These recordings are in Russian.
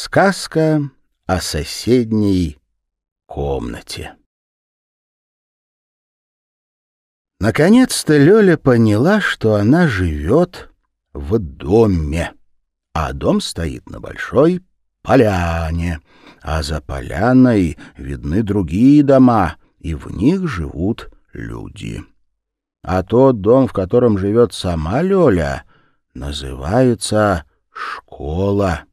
Сказка о соседней комнате. Наконец-то Лёля поняла, что она живет в доме, а дом стоит на большой поляне, а за поляной видны другие дома, и в них живут люди. А тот дом, в котором живет сама Лёля, называется школа.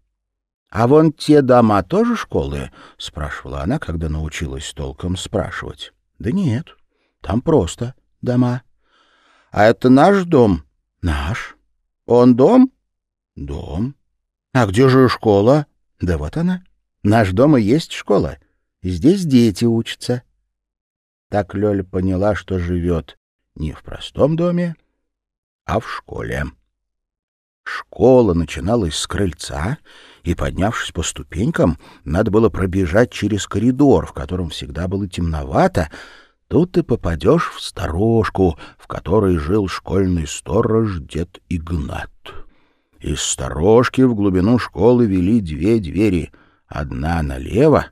«А вон те дома тоже школы?» — спрашивала она, когда научилась толком спрашивать. «Да нет, там просто дома». «А это наш дом?» «Наш». «Он дом?» «Дом». «А где же школа?» «Да вот она. Наш дом и есть школа. Здесь дети учатся». Так Лёля поняла, что живет не в простом доме, а в школе. Школа начиналась с крыльца, и, поднявшись по ступенькам, надо было пробежать через коридор, в котором всегда было темновато. Тут ты попадешь в сторожку, в которой жил школьный сторож дед Игнат. Из сторожки в глубину школы вели две двери, одна налево,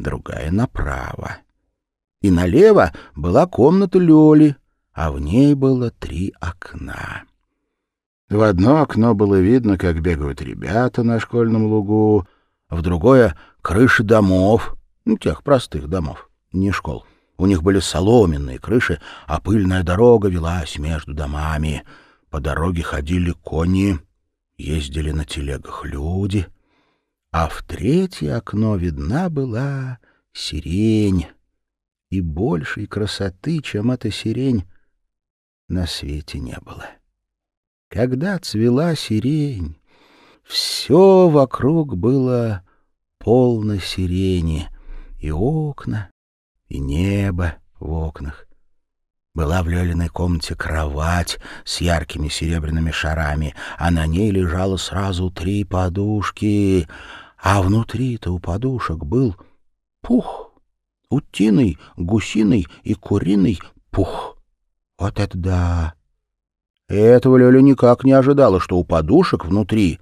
другая направо. И налево была комната Лёли, а в ней было три окна. В одно окно было видно, как бегают ребята на школьном лугу, в другое — крыши домов, ну, тех простых домов, не школ. У них были соломенные крыши, а пыльная дорога велась между домами. По дороге ходили кони, ездили на телегах люди. А в третье окно видна была сирень. И большей красоты, чем эта сирень, на свете не было. Когда цвела сирень, все вокруг было полно сирени, и окна, и небо в окнах. Была в Лёлиной комнате кровать с яркими серебряными шарами, а на ней лежало сразу три подушки, а внутри-то у подушек был пух, утиный, гусиный и куриный пух. Вот это да! Этого Лёля никак не ожидала, что у подушек внутри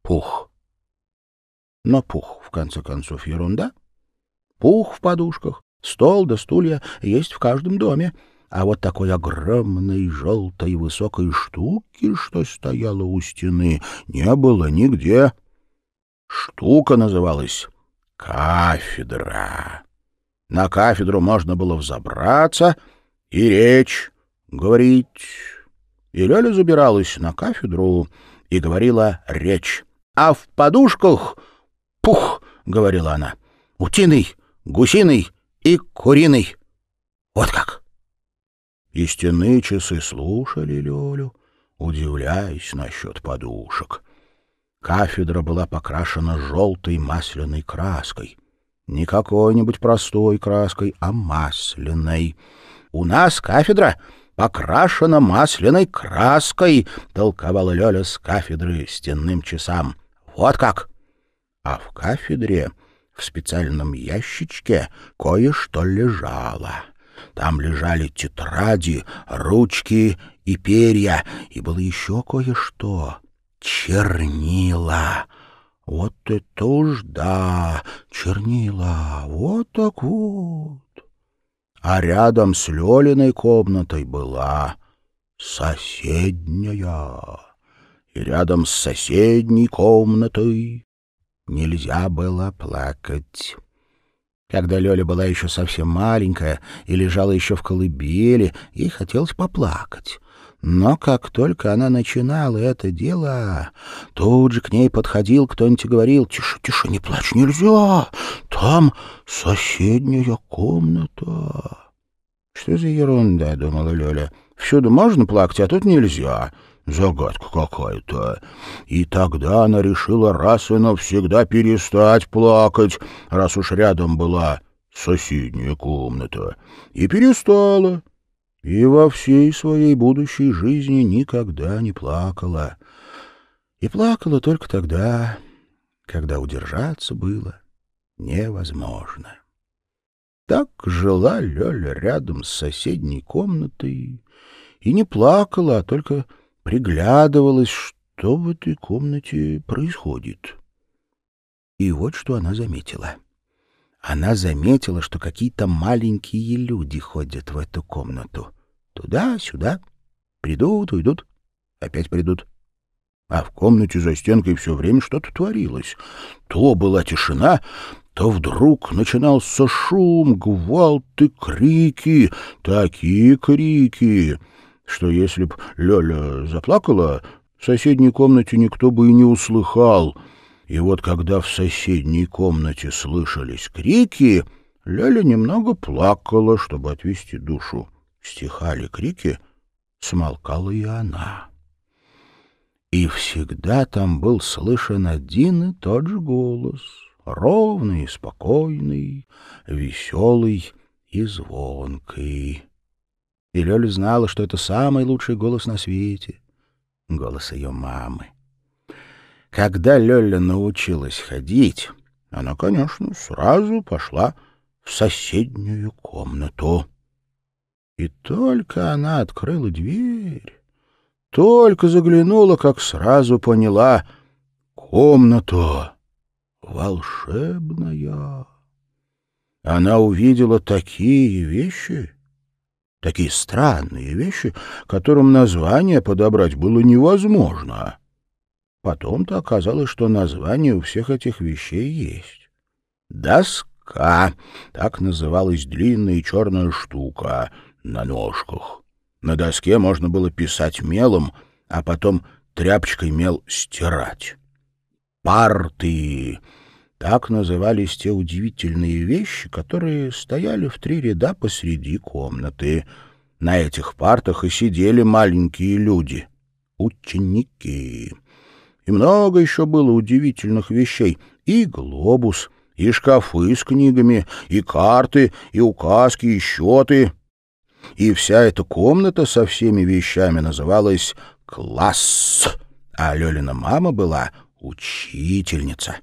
пух. Но пух, в конце концов, ерунда. Пух в подушках, стол да стулья есть в каждом доме. А вот такой огромной желтой высокой штуки, что стояла у стены, не было нигде. Штука называлась кафедра. На кафедру можно было взобраться и речь говорить и Лёля забиралась на кафедру и говорила речь. «А в подушках пух!» — говорила она. «Утиный, гусиный и куриный. Вот как!» И стены часы слушали Лёлю, удивляясь насчет подушек. Кафедра была покрашена желтой масляной краской. Не какой-нибудь простой краской, а масляной. «У нас кафедра покрашена масляной краской, — толковала Лёля с кафедры стенным часам. — Вот как! А в кафедре в специальном ящичке кое-что лежало. Там лежали тетради, ручки и перья, и было еще кое-что — чернила. Вот это уж да, чернила, вот так вот а рядом с Лёлиной комнатой была соседняя. И рядом с соседней комнатой нельзя было плакать. Когда Лёля была еще совсем маленькая и лежала еще в колыбели, ей хотелось поплакать. Но как только она начинала это дело, тут же к ней подходил кто-нибудь и говорил, «Тише, тише, не плачь, нельзя! Там соседняя комната». «Что за ерунда?» — думала Лёля. «Всюду можно плакать, а тут нельзя». Загадка какая-то. И тогда она решила раз и навсегда перестать плакать, раз уж рядом была соседняя комната. И перестала и во всей своей будущей жизни никогда не плакала. И плакала только тогда, когда удержаться было невозможно. Так жила Лёля рядом с соседней комнатой и не плакала, а только приглядывалась, что в этой комнате происходит. И вот что она заметила. Она заметила, что какие-то маленькие люди ходят в эту комнату. Туда-сюда. Придут, уйдут, опять придут. А в комнате за стенкой все время что-то творилось. То была тишина, то вдруг начинался шум, гвалт и крики, такие крики, что если б Лёля заплакала, в соседней комнате никто бы и не услыхал. И вот когда в соседней комнате слышались крики, Лёля немного плакала, чтобы отвести душу. Стихали крики, смолкала и она. И всегда там был слышен один и тот же голос — ровный, спокойный, веселый и звонкий. И Лёля знала, что это самый лучший голос на свете — голос ее мамы. Когда Лёля научилась ходить, она, конечно, сразу пошла в соседнюю комнату. И только она открыла дверь, только заглянула, как сразу поняла — комнату волшебная. Она увидела такие вещи, такие странные вещи, которым название подобрать было невозможно. Потом-то оказалось, что название у всех этих вещей есть. Доска — так называлась длинная черная штука на ножках. На доске можно было писать мелом, а потом тряпочкой мел стирать. Парты так назывались те удивительные вещи, которые стояли в три ряда посреди комнаты. На этих партах и сидели маленькие люди, ученики. И много еще было удивительных вещей. И глобус, и шкафы с книгами, и карты, и указки, и счеты. И вся эта комната со всеми вещами называлась «класс», а Лёлина мама была учительница.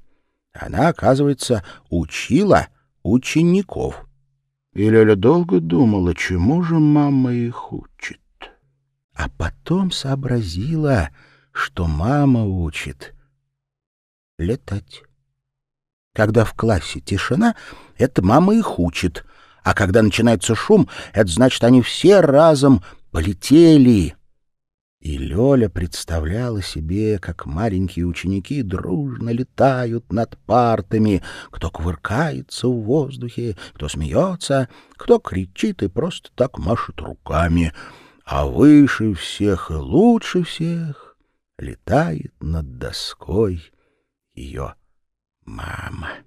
Она, оказывается, учила учеников. И Лёля долго думала, чему же мама их учит. А потом сообразила, что мама учит летать. Когда в классе тишина, это мама их учит, а когда начинается шум, это значит, они все разом полетели. И Лёля представляла себе, как маленькие ученики дружно летают над партами, кто кувыркается в воздухе, кто смеется, кто кричит и просто так машет руками. А выше всех и лучше всех летает над доской ее мама.